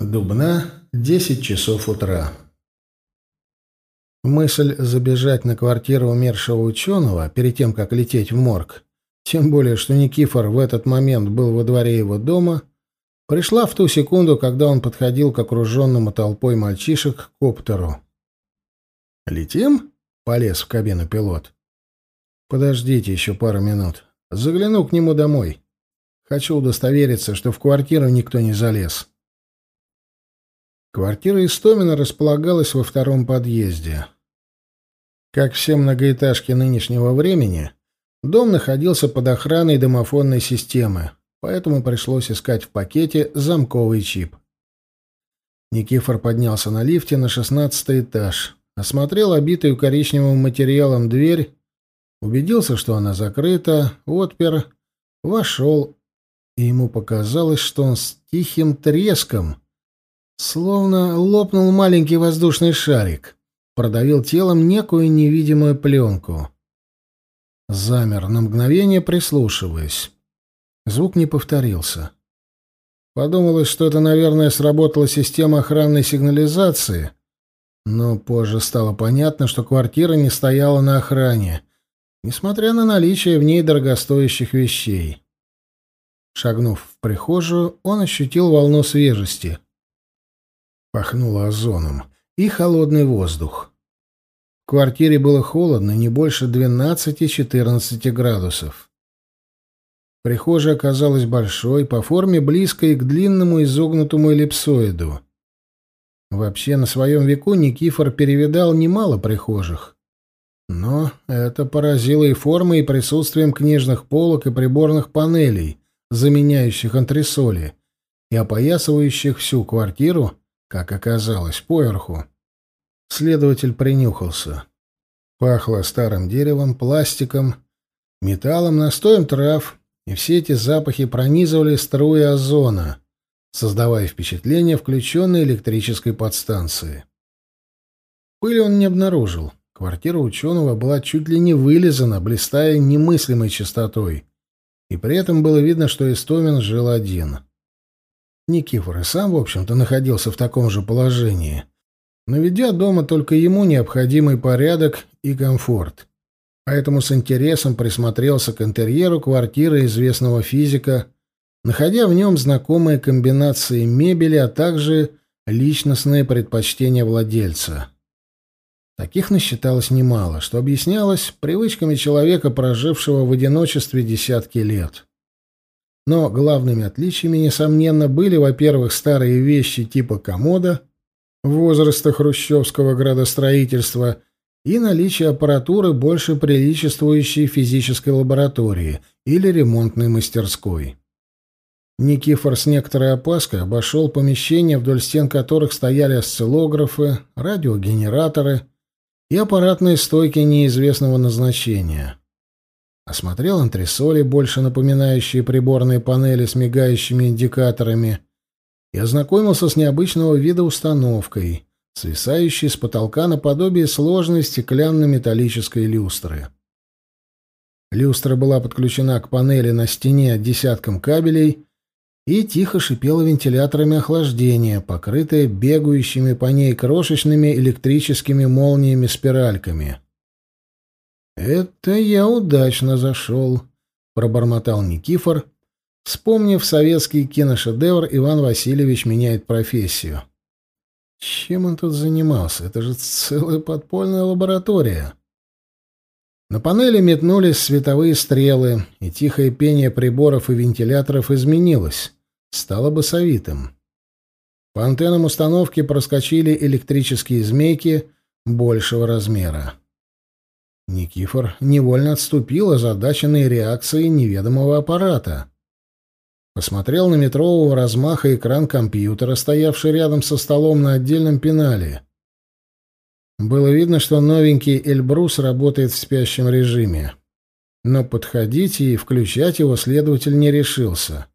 Дубна, 10 часов утра. Мысль забежать на квартиру умершего ученого перед тем, как лететь в морг, тем более, что Никифор в этот момент был во дворе его дома, пришла в ту секунду, когда он подходил к окруженному толпой мальчишек к коптеру. «Летим?» — полез в кабину пилот. «Подождите еще пару минут. Загляну к нему домой. Хочу удостовериться, что в квартиру никто не залез». Квартира Истомина располагалась во втором подъезде. Как все многоэтажки нынешнего времени, дом находился под охраной домофонной системы, поэтому пришлось искать в пакете замковый чип. Никифор поднялся на лифте на шестнадцатый этаж, осмотрел обитую коричневым материалом дверь, убедился, что она закрыта, отпер, вошел, и ему показалось, что он с тихим треском Словно лопнул маленький воздушный шарик. Продавил телом некую невидимую пленку. Замер на мгновение, прислушиваясь. Звук не повторился. Подумалось, что это, наверное, сработала система охранной сигнализации, но позже стало понятно, что квартира не стояла на охране, несмотря на наличие в ней дорогостоящих вещей. Шагнув в прихожую, он ощутил волну свежести — Пахнуло озоном и холодный воздух. В квартире было холодно, не больше 12-14 градусов. Прихожая оказалась большой, по форме близкой к длинному изогнутому эллипсоиду. Вообще, на своем веку Никифор перевидал немало прихожих. Но это поразило и формой, и присутствием книжных полок и приборных панелей, заменяющих антресоли, и опоясывающих всю квартиру как оказалось, поверху. Следователь принюхался. Пахло старым деревом, пластиком, металлом, настоем трав, и все эти запахи пронизывали струи озона, создавая впечатление включенной электрической подстанции. Пыли он не обнаружил. Квартира ученого была чуть ли не вылизана, блистая немыслимой чистотой. И при этом было видно, что Истомин жил один — Никифор и сам, в общем-то, находился в таком же положении, наведя дома только ему необходимый порядок и комфорт. Поэтому с интересом присмотрелся к интерьеру квартиры известного физика, находя в нем знакомые комбинации мебели, а также личностные предпочтения владельца. Таких насчиталось немало, что объяснялось привычками человека, прожившего в одиночестве десятки лет. Но главными отличиями, несомненно, были, во-первых, старые вещи типа комода, возраста хрущевского градостроительства и наличие аппаратуры, больше приличествующей физической лаборатории или ремонтной мастерской. Никифор с некоторой опаской обошел помещение, вдоль стен которых стояли осциллографы, радиогенераторы и аппаратные стойки неизвестного назначения – осмотрел антресоли, больше напоминающие приборные панели с мигающими индикаторами, и ознакомился с необычного вида установкой, свисающей с потолка наподобие сложной стеклянно-металлической люстры. Люстра была подключена к панели на стене десятком кабелей и тихо шипела вентиляторами охлаждения, покрытая бегающими по ней крошечными электрическими молниями-спиральками. «Это я удачно зашел», — пробормотал Никифор, вспомнив советский киношедевр «Иван Васильевич меняет профессию». Чем он тут занимался? Это же целая подпольная лаборатория. На панели метнулись световые стрелы, и тихое пение приборов и вентиляторов изменилось, стало басовитым. По антеннам установки проскочили электрические змейки большего размера. Никифор невольно отступил, озадаченный реакцией неведомого аппарата. Посмотрел на метрового размаха экран компьютера, стоявший рядом со столом на отдельном пенале. Было видно, что новенький Эльбрус работает в спящем режиме. Но подходить и включать его следователь не решился.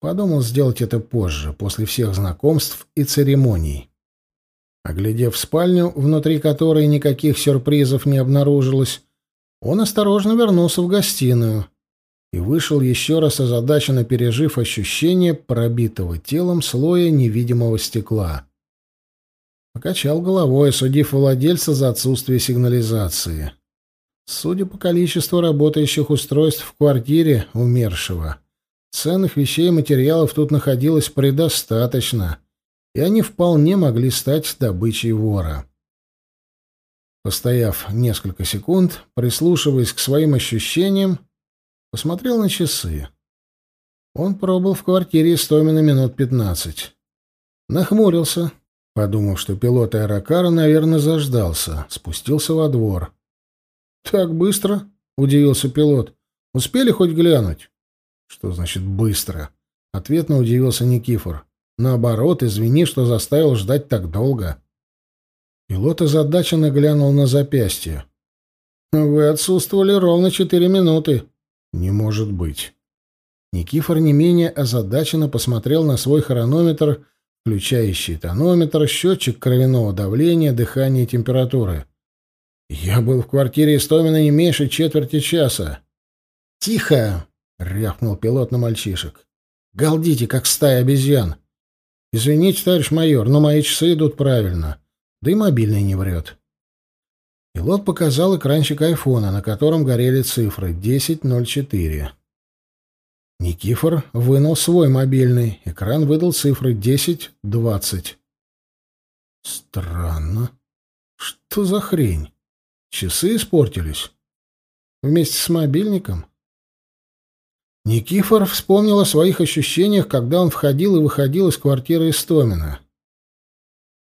Подумал сделать это позже, после всех знакомств и церемоний. А, Оглядев спальню, внутри которой никаких сюрпризов не обнаружилось, он осторожно вернулся в гостиную и вышел еще раз озадаченно пережив ощущение пробитого телом слоя невидимого стекла. Покачал головой, судив владельца за отсутствие сигнализации. Судя по количеству работающих устройств в квартире умершего, ценных вещей и материалов тут находилось предостаточно — и они вполне могли стать добычей вора. Постояв несколько секунд, прислушиваясь к своим ощущениям, посмотрел на часы. Он пробыл в квартире Истомина минут пятнадцать. Нахмурился, подумав, что пилот аэрокара, наверное, заждался, спустился во двор. «Так быстро?» — удивился пилот. «Успели хоть глянуть?» «Что значит «быстро»?» — ответно удивился Никифор. Наоборот, извини, что заставил ждать так долго. Пилот озадаченно глянул на запястье. «Вы отсутствовали ровно четыре минуты». «Не может быть». Никифор не менее озадаченно посмотрел на свой хронометр, включающий тонометр, счетчик кровяного давления, дыхания и температуры. «Я был в квартире Истомина не меньше четверти часа». «Тихо!» — рявкнул пилот на мальчишек. «Галдите, как стая обезьян! «Извините, товарищ майор, но мои часы идут правильно. Да и мобильный не врет». Пилот показал экранчик айфона, на котором горели цифры 1004. Никифор вынул свой мобильный. Экран выдал цифры 1020. Странно. Что за хрень? Часы испортились. Вместе с мобильником? Никифор вспомнил о своих ощущениях, когда он входил и выходил из квартиры Истомина.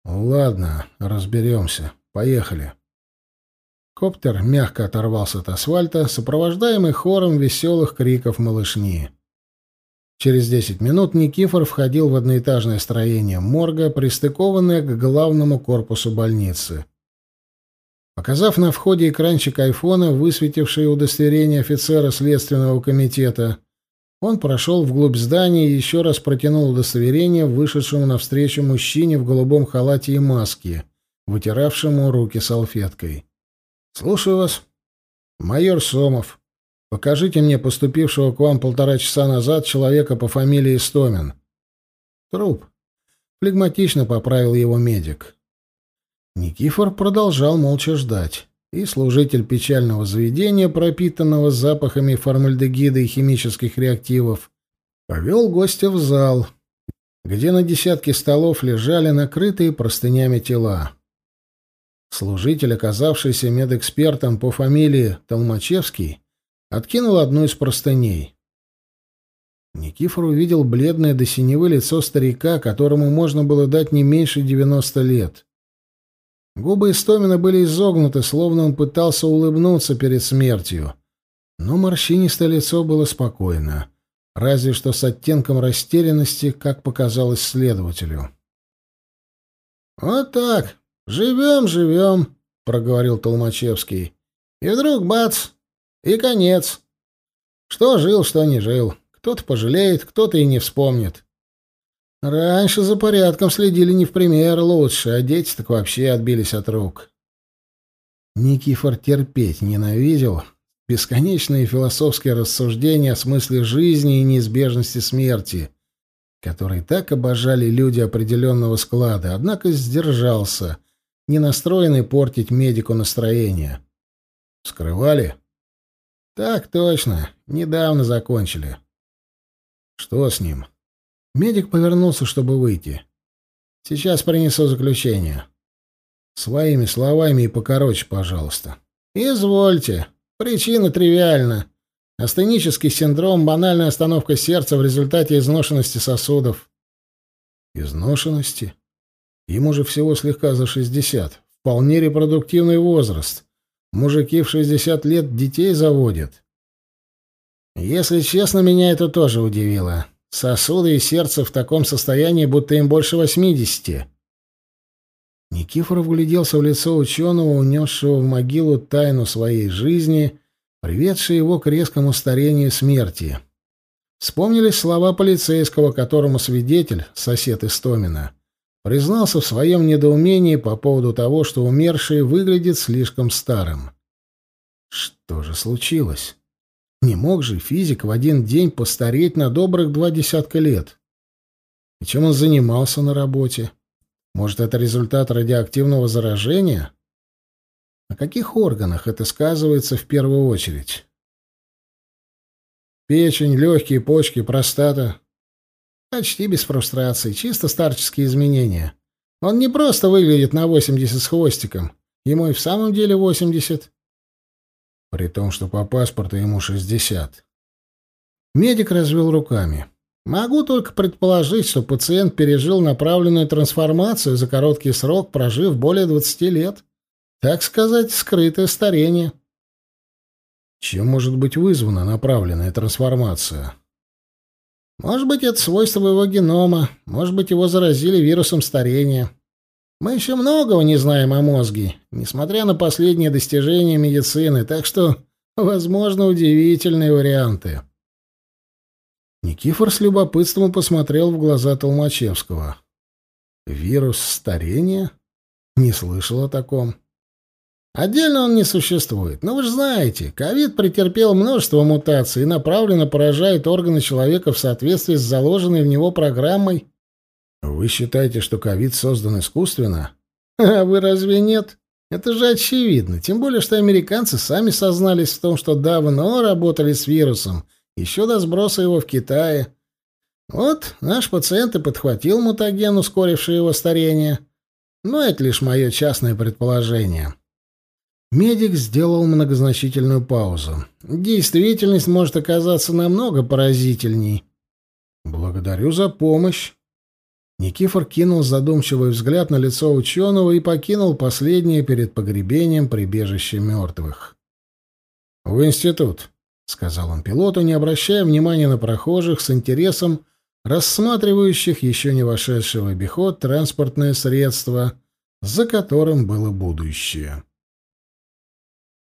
«Ладно, разберемся. Поехали». Коптер мягко оторвался от асфальта, сопровождаемый хором веселых криков малышни. Через десять минут Никифор входил в одноэтажное строение морга, пристыкованное к главному корпусу больницы. Показав на входе экранчик айфона, высветивший удостоверение офицера Следственного комитета, он прошел вглубь здания и еще раз протянул удостоверение вышедшему навстречу мужчине в голубом халате и маске, вытиравшему руки салфеткой. «Слушаю вас. Майор Сомов, покажите мне поступившего к вам полтора часа назад человека по фамилии Стомин». «Труп». Флегматично поправил его медик. Никифор продолжал молча ждать, и служитель печального заведения, пропитанного запахами формальдегида и химических реактивов, повел гостя в зал, где на десятке столов лежали накрытые простынями тела. Служитель, оказавшийся медэкспертом по фамилии Толмачевский, откинул одну из простыней. Никифор увидел бледное до синевы лицо старика, которому можно было дать не меньше девяносто лет — Губы Истомина были изогнуты, словно он пытался улыбнуться перед смертью. Но морщинистое лицо было спокойно, разве что с оттенком растерянности, как показалось следователю. «Вот так. Живем, живем», — проговорил Толмачевский. «И вдруг бац! И конец. Что жил, что не жил. Кто-то пожалеет, кто-то и не вспомнит. Раньше за порядком следили не в пример лучше, а дети так вообще отбились от рук. Никифор терпеть ненавидел бесконечные философские рассуждения о смысле жизни и неизбежности смерти, которые так обожали люди определенного склада, однако сдержался, не настроенный портить медику настроение. «Скрывали?» «Так точно. Недавно закончили». «Что с ним?» Медик повернулся, чтобы выйти. «Сейчас принесу заключение». «Своими словами и покороче, пожалуйста». «Извольте. Причина тривиальна. Астенический синдром — банальная остановка сердца в результате изношенности сосудов». «Изношенности? Ему же всего слегка за шестьдесят. Вполне репродуктивный возраст. Мужики в шестьдесят лет детей заводят». «Если честно, меня это тоже удивило». Сосуды и сердце в таком состоянии, будто им больше восьмидесяти. Никифоров гляделся в лицо ученого, унесшего в могилу тайну своей жизни, приведшей его к резкому старению смерти. Вспомнились слова полицейского, которому свидетель, сосед Истомина, признался в своем недоумении по поводу того, что умерший выглядит слишком старым. Что же случилось? Не мог же физик в один день постареть на добрых два десятка лет. И чем он занимался на работе? Может, это результат радиоактивного заражения? На каких органах это сказывается в первую очередь? Печень, легкие, почки, простата. Почти без фрустрации, чисто старческие изменения. Он не просто выглядит на 80 с хвостиком. Ему и в самом деле 80 при том, что по паспорту ему 60. Медик развел руками. Могу только предположить, что пациент пережил направленную трансформацию за короткий срок, прожив более 20 лет. Так сказать, скрытое старение. Чем может быть вызвана направленная трансформация? Может быть, это свойство его генома, может быть, его заразили вирусом старения. Мы еще многого не знаем о мозге, несмотря на последние достижения медицины, так что, возможно, удивительные варианты. Никифор с любопытством посмотрел в глаза Толмачевского. Вирус старения? Не слышал о таком. Отдельно он не существует, но вы же знаете, ковид претерпел множество мутаций и направленно поражает органы человека в соответствии с заложенной в него программой вы считаете, что ковид создан искусственно? А вы разве нет? Это же очевидно. Тем более, что американцы сами сознались в том, что давно работали с вирусом, еще до сброса его в Китае. Вот наш пациент и подхватил мутаген, ускоривший его старение. Но это лишь мое частное предположение. Медик сделал многозначительную паузу. Действительность может оказаться намного поразительней. «Благодарю за помощь», Никифор кинул задумчивый взгляд на лицо ученого и покинул последнее перед погребением прибежище мертвых. «В институт», — сказал он пилоту, не обращая внимания на прохожих с интересом, рассматривающих еще не вошедшего в обиход транспортное средство, за которым было будущее.